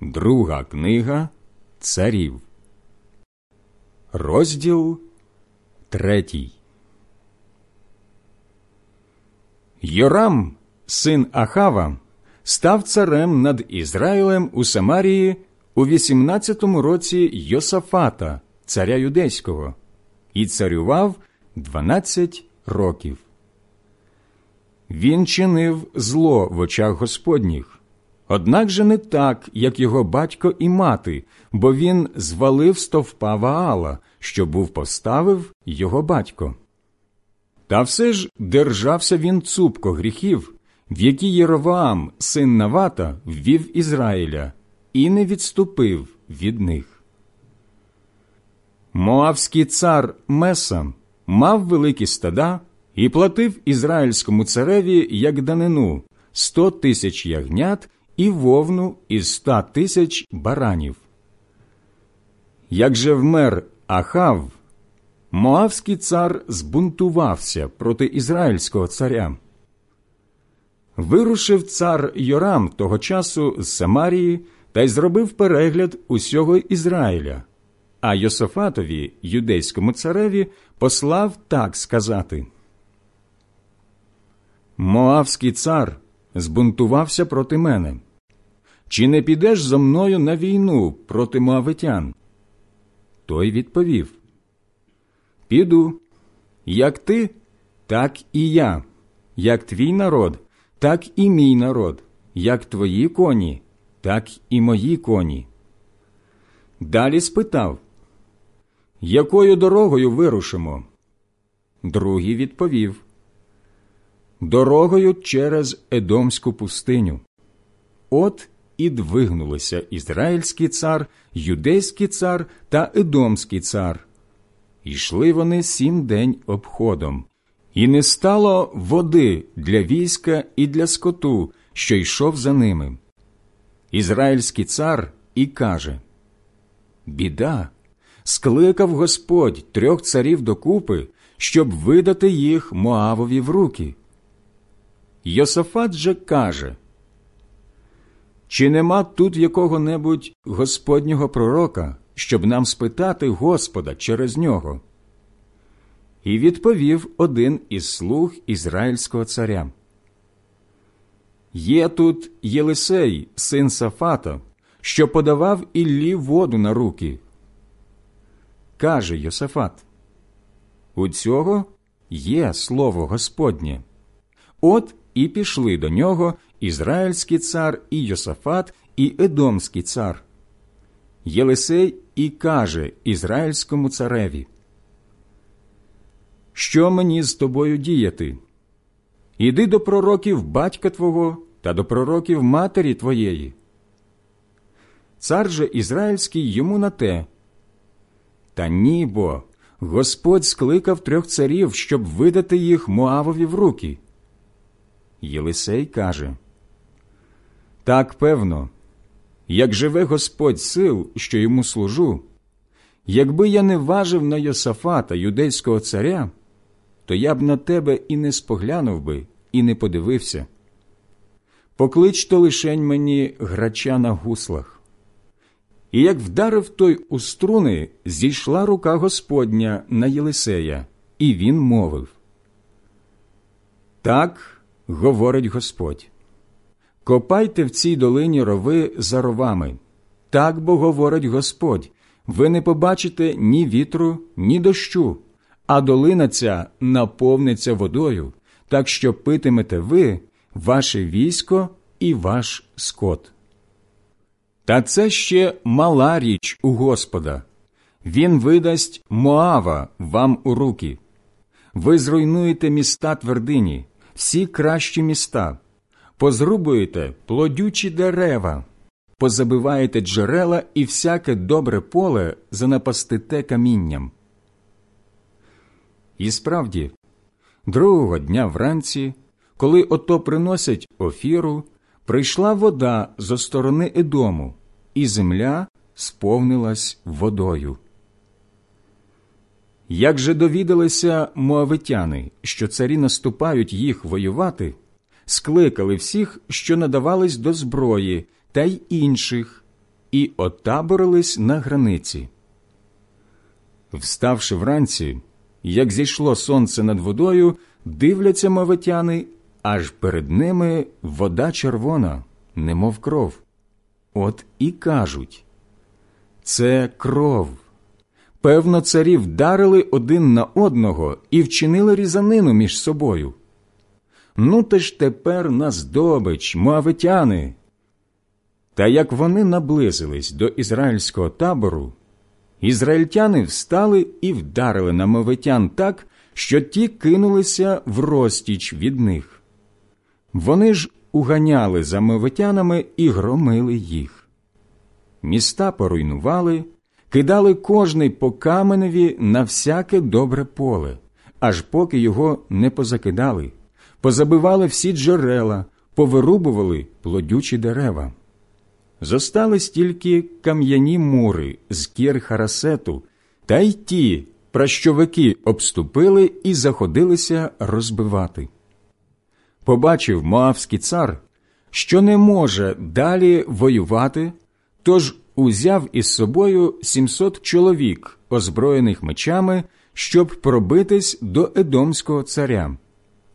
Друга книга царів. Розділ третій. Йорам, син Ахава, став царем над Ізраїлем у Самарії у 18-му році Йосафата, царя юдейського, і царював 12 років. Він чинив зло в очах Господніх. Однак же не так, як його батько і мати, бо він звалив стовпа Ваала, що був поставив його батько. Та все ж держався він цупко гріхів, в які Єроваам, син Навата, ввів Ізраїля, і не відступив від них. Моавський цар Меса мав великі стада і платив ізраїльському цареві як данину сто тисяч ягнят і вовну із ста тисяч баранів. Як же вмер Ахав, Моавський цар збунтувався проти ізраїльського царя. Вирушив цар Йорам того часу з Самарії та й зробив перегляд усього Ізраїля, а Йософатові, юдейському цареві, послав так сказати. Моавський цар збунтувався проти мене. Чи не підеш зо мною на війну проти моавитян? Той відповів Піду, як ти, так і я, як твій народ, так і мій народ, як твої коні, так і мої коні. Далі спитав, якою дорогою вирушимо? Другий відповів Дорогою через Едомську пустиню. От і двигнулися ізраїльський цар, юдейський цар та едомський цар. Ішли вони сім день обходом, і не стало води для війська і для скоту, що йшов за ними. Ізраїльський цар і каже Біда, скликав Господь трьох царів докупи, щоб видати їх Моавові в руки. Йосафат же каже чи нема тут якого-небудь Господнього пророка, щоб нам спитати Господа через нього? І відповів один із слуг Ізраїльського царя. Є тут Єлисей, син Сафата, що подавав Іллі воду на руки. Каже Йосафат, у цього є слово Господнє. От і пішли до нього Ізраїльський цар і Йосафат, і Едомський цар. Єлисей і каже Ізраїльському цареві, Що мені з тобою діяти? Іди до пророків батька твого та до пророків матері твоєї. Цар же Ізраїльський йому на те. Та ні, бо Господь скликав трьох царів, щоб видати їх Моавові в руки. Єлисей каже так певно, як живе Господь сил, що йому служу, якби я не важив на Йосафата, юдейського царя, то я б на тебе і не споглянув би, і не подивився. Поклич то лишень мені грача на гуслах. І як вдарив той у струни, зійшла рука Господня на Єлисея, і він мовив Так говорить Господь. Копайте в цій долині рови за ровами. Так бо говорить Господь ви не побачите ні вітру, ні дощу, а долина ця наповниться водою, так що питимете ви, ваше військо і ваш скот. Та це ще мала річ у Господа. Він видасть Моава вам у руки. Ви зруйнуєте міста твердині, всі кращі міста позрубуєте плодючі дерева, позабиваєте джерела і всяке добре поле занапастите камінням. І справді, другого дня вранці, коли ото приносять офіру, прийшла вода зо сторони Едому, і земля сповнилась водою. Як же довідалися моавитяни, що царі наступають їх воювати, скликали всіх, що надавались до зброї, та й інших, і отаборились на границі. Вставши вранці, як зійшло сонце над водою, дивляться мавитяни, аж перед ними вода червона, немов кров. От і кажуть це кров. Певно, царі вдарили один на одного і вчинили різанину між собою. Ну, ти ж тепер на здобич, моавитяни. Та як вони наблизились до ізраїльського табору, ізраїльтяни встали і вдарили на мовитян так, що ті кинулися в розтіч від них. Вони ж уганяли за мовитянами і громили їх. Міста поруйнували, кидали кожний по каменеві на всяке добре поле, аж поки його не позакидали, позабивали всі джерела, повирубували плодючі дерева. Зостались тільки кам'яні мури з кір Харасету, та й ті пращовики обступили і заходилися розбивати. Побачив Моавський цар, що не може далі воювати, тож узяв із собою сімсот чоловік, озброєних мечами, щоб пробитись до Едомського царя,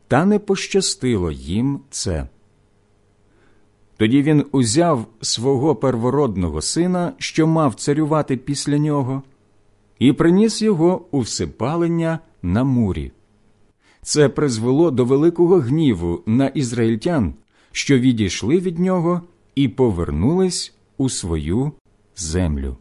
та не пощастило їм це. Тоді він узяв свого первородного сина, що мав царювати після нього, і приніс його у всипалення на мурі. Це призвело до великого гніву на ізраїльтян, що відійшли від нього і повернулись у свою землю.